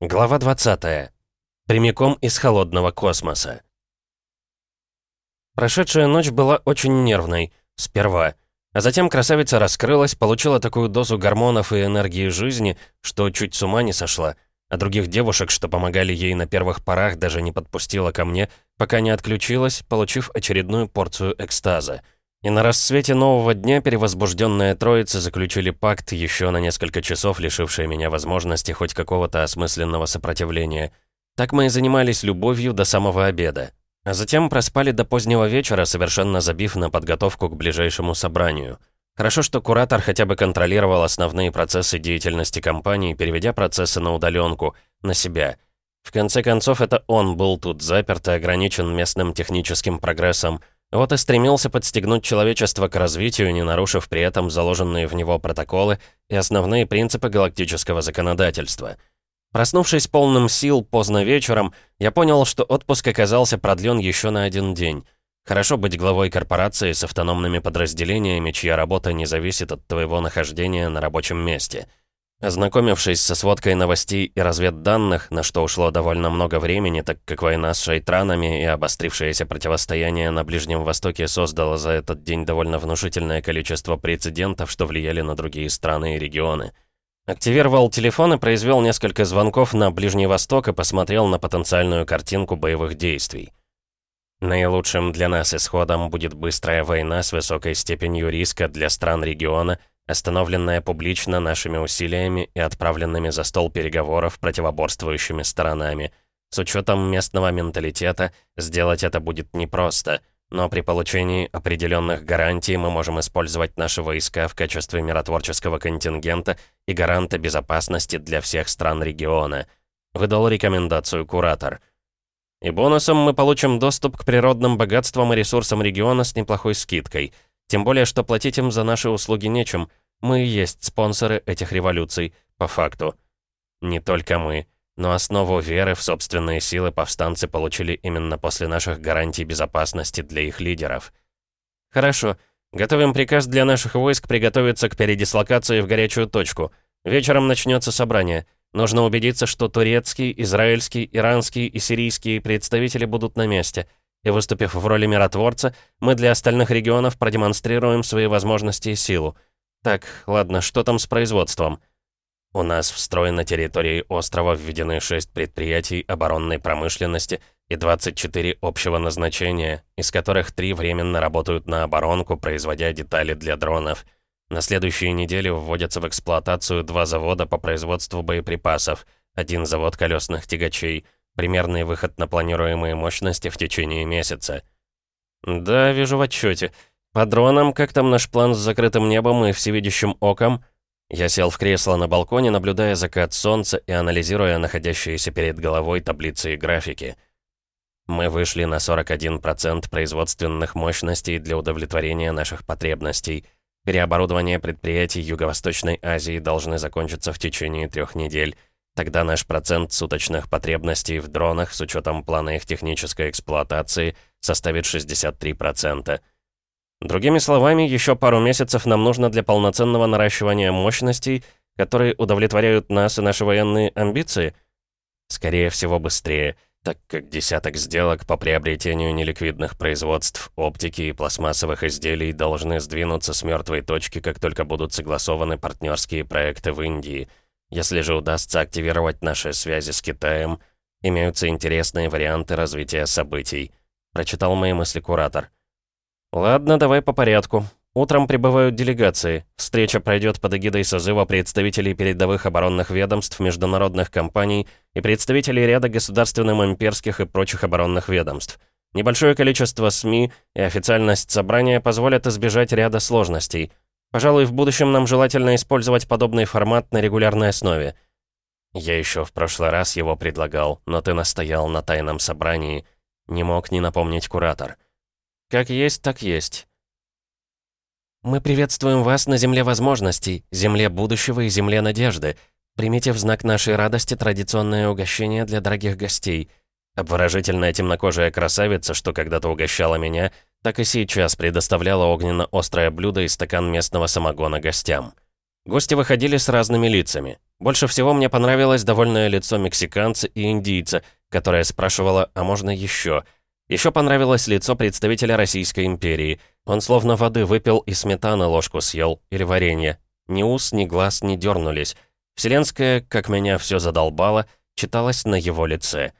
Глава 20. Прямиком из холодного космоса. Прошедшая ночь была очень нервной. Сперва. А затем красавица раскрылась, получила такую дозу гормонов и энергии жизни, что чуть с ума не сошла. А других девушек, что помогали ей на первых порах, даже не подпустила ко мне, пока не отключилась, получив очередную порцию экстаза. И на рассвете нового дня перевозбужденная троица заключили пакт, еще на несколько часов лишивший меня возможности хоть какого-то осмысленного сопротивления. Так мы и занимались любовью до самого обеда. А затем проспали до позднего вечера, совершенно забив на подготовку к ближайшему собранию. Хорошо, что куратор хотя бы контролировал основные процессы деятельности компании, переведя процессы на удаленку, на себя. В конце концов, это он был тут заперт и ограничен местным техническим прогрессом – вот и стремился подстегнуть человечество к развитию, не нарушив при этом заложенные в него протоколы и основные принципы галактического законодательства. Проснувшись полным сил поздно вечером, я понял, что отпуск оказался продлен еще на один день. Хорошо быть главой корпорации с автономными подразделениями, чья работа не зависит от твоего нахождения на рабочем месте. Ознакомившись со сводкой новостей и разведданных, на что ушло довольно много времени, так как война с шайтранами и обострившееся противостояние на Ближнем Востоке создало за этот день довольно внушительное количество прецедентов, что влияли на другие страны и регионы. Активировал телефон и произвел несколько звонков на Ближний Восток и посмотрел на потенциальную картинку боевых действий. Наилучшим для нас исходом будет быстрая война с высокой степенью риска для стран региона – остановленная публично нашими усилиями и отправленными за стол переговоров противоборствующими сторонами. С учетом местного менталитета сделать это будет непросто, но при получении определенных гарантий мы можем использовать наши войска в качестве миротворческого контингента и гаранта безопасности для всех стран региона. Выдал рекомендацию куратор. И бонусом мы получим доступ к природным богатствам и ресурсам региона с неплохой скидкой – тем более, что платить им за наши услуги нечем. Мы и есть спонсоры этих революций, по факту. Не только мы, но основу веры в собственные силы повстанцы получили именно после наших гарантий безопасности для их лидеров. Хорошо. Готовим приказ для наших войск приготовиться к передислокации в горячую точку. Вечером начнется собрание. Нужно убедиться, что турецкий, израильский, иранский и сирийские представители будут на месте — и выступив в роли миротворца, мы для остальных регионов продемонстрируем свои возможности и силу. Так, ладно, что там с производством? У нас в строй на территории острова введены 6 предприятий оборонной промышленности и 24 общего назначения, из которых 3 временно работают на оборонку, производя детали для дронов. На следующей неделе вводятся в эксплуатацию два завода по производству боеприпасов, один завод колесных тягачей — Примерный выход на планируемые мощности в течение месяца. Да, вижу в отчете. По дронам, как там наш план с закрытым небом и всевидящим оком? Я сел в кресло на балконе, наблюдая закат солнца и анализируя находящиеся перед головой таблицы и графики. Мы вышли на 41% производственных мощностей для удовлетворения наших потребностей. Переоборудование предприятий Юго-Восточной Азии должны закончиться в течение трех недель. Тогда наш процент суточных потребностей в дронах с учетом плана их технической эксплуатации составит 63%. Другими словами, еще пару месяцев нам нужно для полноценного наращивания мощностей, которые удовлетворяют нас и наши военные амбиции? Скорее всего, быстрее, так как десяток сделок по приобретению неликвидных производств, оптики и пластмассовых изделий должны сдвинуться с мертвой точки, как только будут согласованы партнерские проекты в Индии – если же удастся активировать наши связи с Китаем, имеются интересные варианты развития событий. Прочитал мои мысли куратор. Ладно, давай по порядку. Утром прибывают делегации. Встреча пройдет под эгидой созыва представителей передовых оборонных ведомств, международных компаний и представителей ряда государственно-имперских и прочих оборонных ведомств. Небольшое количество СМИ и официальность собрания позволят избежать ряда сложностей — Пожалуй, в будущем нам желательно использовать подобный формат на регулярной основе. Я еще в прошлый раз его предлагал, но ты настоял на тайном собрании. Не мог не напомнить куратор. Как есть, так есть. Мы приветствуем вас на Земле возможностей, Земле будущего и Земле надежды. Примите в знак нашей радости традиционное угощение для дорогих гостей. Обворожительная темнокожая красавица, что когда-то угощала меня, так и сейчас предоставляла огненно-острое блюдо и стакан местного самогона гостям. Гости выходили с разными лицами. Больше всего мне понравилось довольное лицо мексиканца и индийца, которое спрашивало «А можно еще?». Еще понравилось лицо представителя Российской империи. Он словно воды выпил и сметаны ложку съел, или варенье. Ни ус, ни глаз не дернулись. Вселенская, как меня все задолбало, читалась на его лице.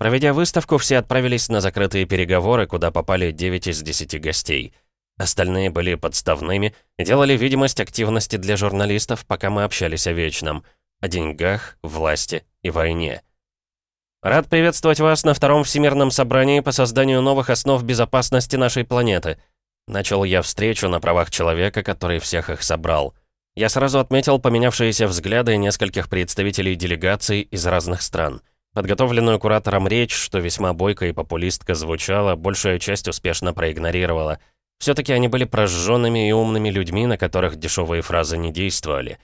Проведя выставку, все отправились на закрытые переговоры, куда попали 9 из 10 гостей. Остальные были подставными и делали видимость активности для журналистов, пока мы общались о вечном. О деньгах, власти и войне. «Рад приветствовать вас на Втором Всемирном собрании по созданию новых основ безопасности нашей планеты», Начал я встречу на правах человека, который всех их собрал. Я сразу отметил поменявшиеся взгляды нескольких представителей делегаций из разных стран. Подготовленную куратором речь, что весьма бойко и популистка звучала, большая часть успешно проигнорировала. Все-таки они были прожженными и умными людьми, на которых дешевые фразы не действовали.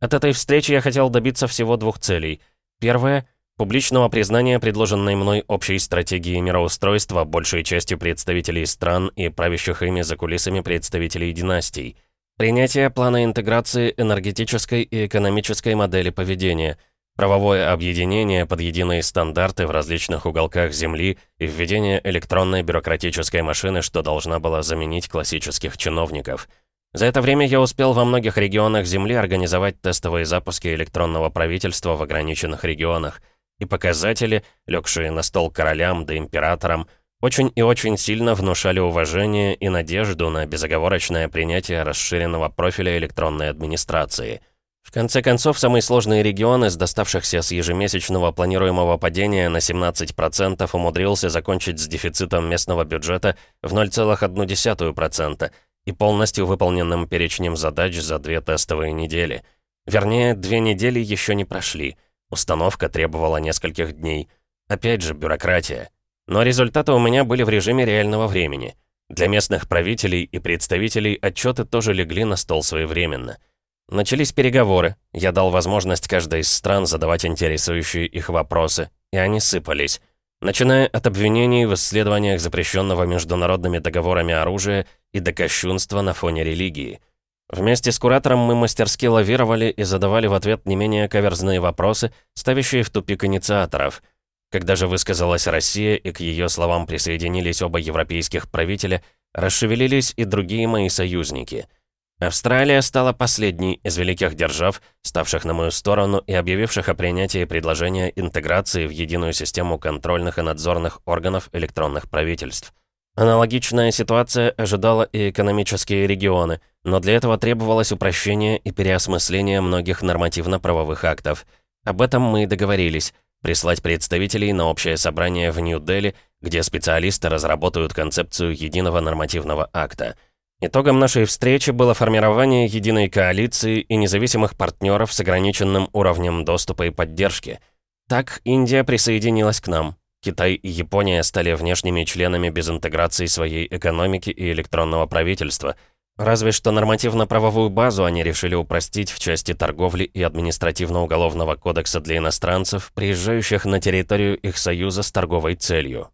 От этой встречи я хотел добиться всего двух целей. Первое — публичного признания предложенной мной общей стратегии мироустройства большей частью представителей стран и правящих ими за кулисами представителей династий. Принятие плана интеграции энергетической и экономической модели поведения — правовое объединение под единые стандарты в различных уголках Земли и введение электронной бюрократической машины, что должна была заменить классических чиновников. За это время я успел во многих регионах Земли организовать тестовые запуски электронного правительства в ограниченных регионах. И показатели, легшие на стол королям да императорам, очень и очень сильно внушали уважение и надежду на безоговорочное принятие расширенного профиля электронной администрации – в конце концов, самый сложный регион из доставшихся с ежемесячного планируемого падения на 17% умудрился закончить с дефицитом местного бюджета в 0,1% и полностью выполненным перечнем задач за две тестовые недели. Вернее, две недели еще не прошли. Установка требовала нескольких дней. Опять же, бюрократия. Но результаты у меня были в режиме реального времени. Для местных правителей и представителей отчеты тоже легли на стол своевременно – Начались переговоры. Я дал возможность каждой из стран задавать интересующие их вопросы, и они сыпались. Начиная от обвинений в исследованиях запрещенного международными договорами оружия и до кощунства на фоне религии. Вместе с куратором мы мастерски лавировали и задавали в ответ не менее каверзные вопросы, ставящие в тупик инициаторов. Когда же высказалась Россия и к ее словам присоединились оба европейских правителя, расшевелились и другие мои союзники — Австралия стала последней из великих держав, ставших на мою сторону и объявивших о принятии предложения интеграции в единую систему контрольных и надзорных органов электронных правительств. Аналогичная ситуация ожидала и экономические регионы, но для этого требовалось упрощение и переосмысление многих нормативно-правовых актов. Об этом мы и договорились – прислать представителей на общее собрание в Нью-Дели, где специалисты разработают концепцию единого нормативного акта – Итогом нашей встречи было формирование единой коалиции и независимых партнеров с ограниченным уровнем доступа и поддержки. Так Индия присоединилась к нам. Китай и Япония стали внешними членами без интеграции своей экономики и электронного правительства. Разве что нормативно-правовую базу они решили упростить в части торговли и административно-уголовного кодекса для иностранцев, приезжающих на территорию их союза с торговой целью.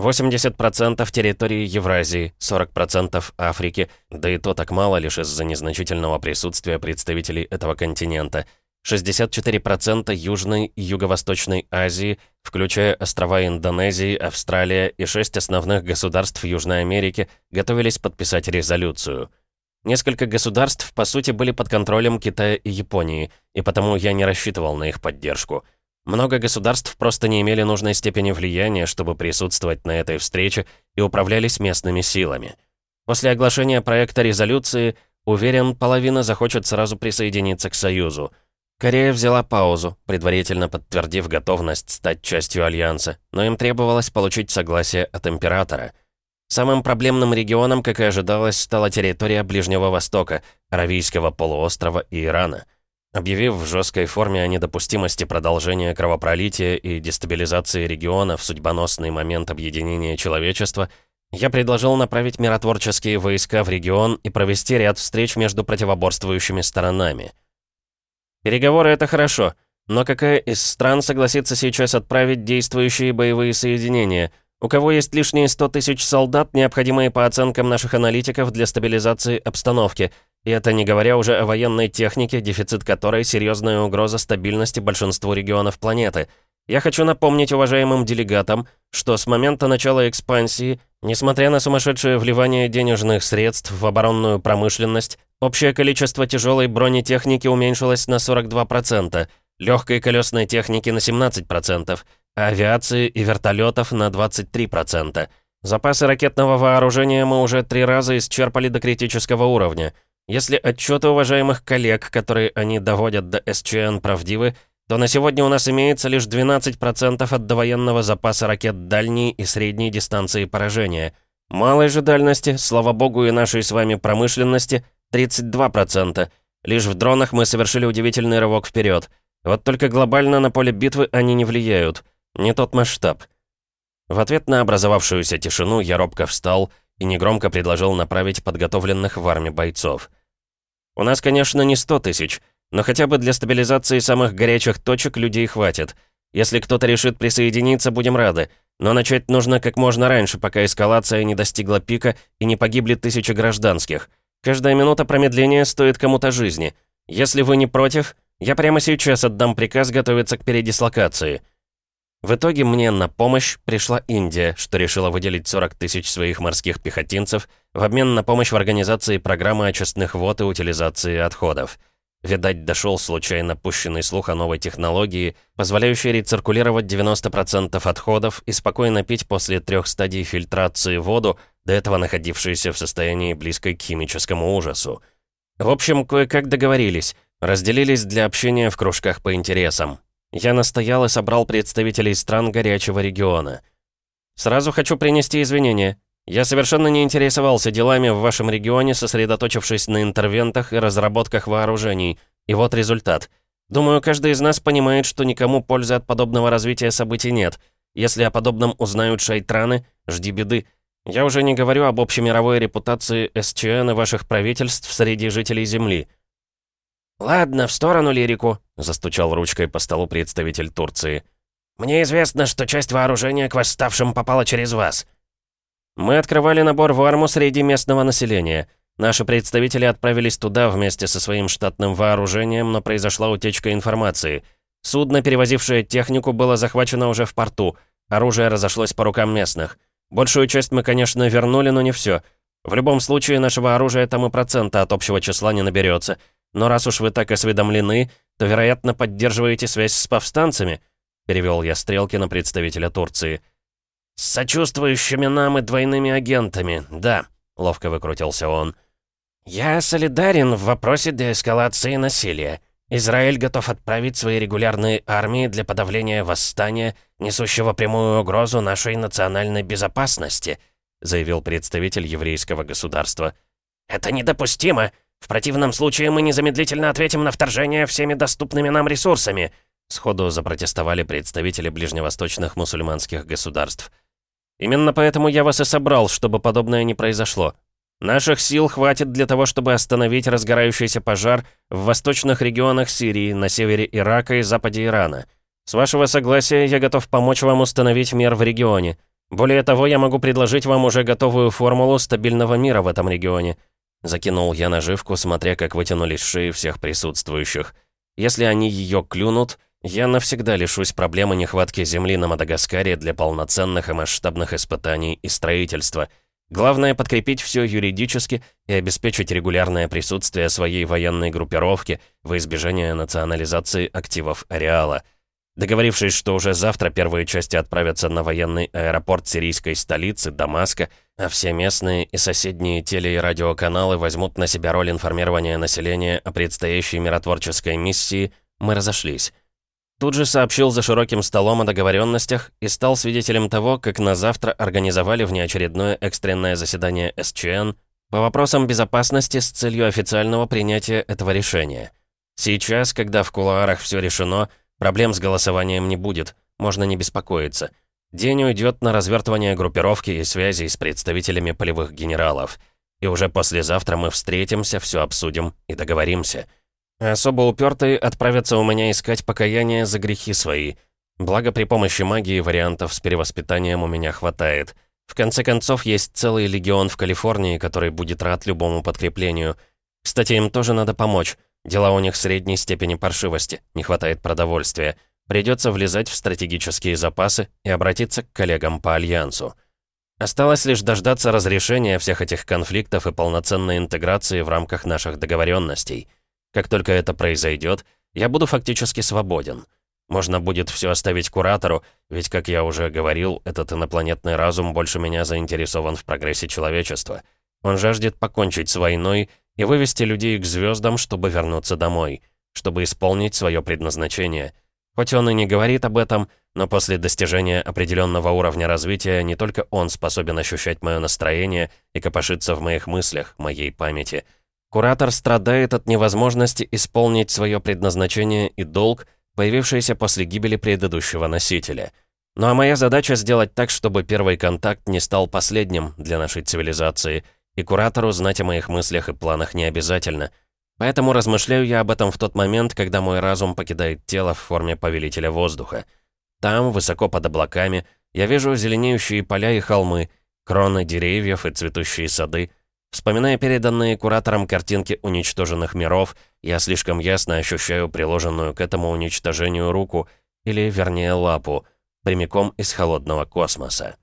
80% территории Евразии, 40% Африки, да и то так мало лишь из-за незначительного присутствия представителей этого континента, 64% Южной и Юго-Восточной Азии, включая острова Индонезии, Австралия и шесть основных государств Южной Америки, готовились подписать резолюцию. Несколько государств, по сути, были под контролем Китая и Японии, и потому я не рассчитывал на их поддержку. Много государств просто не имели нужной степени влияния, чтобы присутствовать на этой встрече и управлялись местными силами. После оглашения проекта резолюции, уверен, половина захочет сразу присоединиться к Союзу. Корея взяла паузу, предварительно подтвердив готовность стать частью Альянса, но им требовалось получить согласие от Императора. Самым проблемным регионом, как и ожидалось, стала территория Ближнего Востока, Аравийского полуострова и Ирана – Объявив в жесткой форме о недопустимости продолжения кровопролития и дестабилизации региона в судьбоносный момент объединения человечества, я предложил направить миротворческие войска в регион и провести ряд встреч между противоборствующими сторонами. Переговоры — это хорошо, но какая из стран согласится сейчас отправить действующие боевые соединения? У кого есть лишние 100 тысяч солдат, необходимые по оценкам наших аналитиков для стабилизации обстановки — И это не говоря уже о военной технике, дефицит которой — серьезная угроза стабильности большинству регионов планеты. Я хочу напомнить уважаемым делегатам, что с момента начала экспансии, несмотря на сумасшедшее вливание денежных средств в оборонную промышленность, общее количество тяжелой бронетехники уменьшилось на 42%, легкой колесной техники на 17%, а авиации и вертолетов на 23%. Запасы ракетного вооружения мы уже три раза исчерпали до критического уровня — если отчеты уважаемых коллег, которые они доводят до СЧН, правдивы, то на сегодня у нас имеется лишь 12% от довоенного запаса ракет дальней и средней дистанции поражения. Малой же дальности, слава богу и нашей с вами промышленности, 32%. Лишь в дронах мы совершили удивительный рывок вперед. Вот только глобально на поле битвы они не влияют. Не тот масштаб. В ответ на образовавшуюся тишину я робко встал и негромко предложил направить подготовленных в армии бойцов. У нас, конечно, не 100 тысяч, но хотя бы для стабилизации самых горячих точек людей хватит. Если кто-то решит присоединиться, будем рады. Но начать нужно как можно раньше, пока эскалация не достигла пика и не погибли тысячи гражданских. Каждая минута промедления стоит кому-то жизни. Если вы не против, я прямо сейчас отдам приказ готовиться к передислокации. В итоге мне на помощь пришла Индия, что решила выделить 40 тысяч своих морских пехотинцев в обмен на помощь в организации программы очистных вод и утилизации отходов. Видать, дошел случайно пущенный слух о новой технологии, позволяющей рециркулировать 90% отходов и спокойно пить после трех стадий фильтрации воду, до этого находившейся в состоянии близкой к химическому ужасу. В общем, кое-как договорились, разделились для общения в кружках по интересам. Я настоял и собрал представителей стран горячего региона. Сразу хочу принести извинения. Я совершенно не интересовался делами в вашем регионе, сосредоточившись на интервентах и разработках вооружений. И вот результат. Думаю, каждый из нас понимает, что никому пользы от подобного развития событий нет. Если о подобном узнают шайтраны, жди беды. Я уже не говорю об общемировой репутации СЧН и ваших правительств среди жителей Земли. «Ладно, в сторону лирику», — застучал ручкой по столу представитель Турции. «Мне известно, что часть вооружения к восставшим попала через вас». «Мы открывали набор в арму среди местного населения. Наши представители отправились туда вместе со своим штатным вооружением, но произошла утечка информации. Судно, перевозившее технику, было захвачено уже в порту. Оружие разошлось по рукам местных. Большую часть мы, конечно, вернули, но не все. В любом случае, нашего оружия там и процента от общего числа не наберется. Но раз уж вы так осведомлены, то, вероятно, поддерживаете связь с повстанцами?» Перевел я стрелки на представителя Турции. «С сочувствующими нам и двойными агентами, да», — ловко выкрутился он. «Я солидарен в вопросе деэскалации насилия. Израиль готов отправить свои регулярные армии для подавления восстания, несущего прямую угрозу нашей национальной безопасности», заявил представитель еврейского государства. «Это недопустимо!» В противном случае мы незамедлительно ответим на вторжение всеми доступными нам ресурсами», сходу запротестовали представители ближневосточных мусульманских государств. «Именно поэтому я вас и собрал, чтобы подобное не произошло. Наших сил хватит для того, чтобы остановить разгорающийся пожар в восточных регионах Сирии, на севере Ирака и западе Ирана. С вашего согласия я готов помочь вам установить мир в регионе. Более того, я могу предложить вам уже готовую формулу стабильного мира в этом регионе – Закинул я наживку, смотря как вытянулись шеи всех присутствующих. Если они ее клюнут, я навсегда лишусь проблемы нехватки земли на Мадагаскаре для полноценных и масштабных испытаний и строительства. Главное подкрепить все юридически и обеспечить регулярное присутствие своей военной группировки во избежание национализации активов ареала – Договорившись, что уже завтра первые части отправятся на военный аэропорт сирийской столицы, Дамаска, а все местные и соседние теле- и радиоканалы возьмут на себя роль информирования населения о предстоящей миротворческой миссии, мы разошлись. Тут же сообщил за широким столом о договоренностях и стал свидетелем того, как на завтра организовали внеочередное экстренное заседание СЧН по вопросам безопасности с целью официального принятия этого решения. Сейчас, когда в кулуарах все решено, Проблем с голосованием не будет, можно не беспокоиться. День уйдет на развертывание группировки и связи с представителями полевых генералов. И уже послезавтра мы встретимся, все обсудим и договоримся. Особо упертые отправятся у меня искать покаяние за грехи свои. Благо при помощи магии вариантов с перевоспитанием у меня хватает. В конце концов, есть целый легион в Калифорнии, который будет рад любому подкреплению. Кстати, им тоже надо помочь. Дела у них средней степени паршивости, не хватает продовольствия. Придется влезать в стратегические запасы и обратиться к коллегам по Альянсу. Осталось лишь дождаться разрешения всех этих конфликтов и полноценной интеграции в рамках наших договоренностей. Как только это произойдет, я буду фактически свободен. Можно будет все оставить куратору, ведь, как я уже говорил, этот инопланетный разум больше меня заинтересован в прогрессе человечества. Он жаждет покончить с войной и вывести людей к звездам, чтобы вернуться домой, чтобы исполнить свое предназначение. Хоть он и не говорит об этом, но после достижения определенного уровня развития не только он способен ощущать мое настроение и копошиться в моих мыслях, моей памяти. Куратор страдает от невозможности исполнить свое предназначение и долг, появившийся после гибели предыдущего носителя. Ну а моя задача сделать так, чтобы первый контакт не стал последним для нашей цивилизации, и куратору знать о моих мыслях и планах не обязательно. Поэтому размышляю я об этом в тот момент, когда мой разум покидает тело в форме повелителя воздуха. Там, высоко под облаками, я вижу зеленеющие поля и холмы, кроны деревьев и цветущие сады, Вспоминая переданные куратором картинки уничтоженных миров, я слишком ясно ощущаю приложенную к этому уничтожению руку, или, вернее, лапу, прямиком из холодного космоса.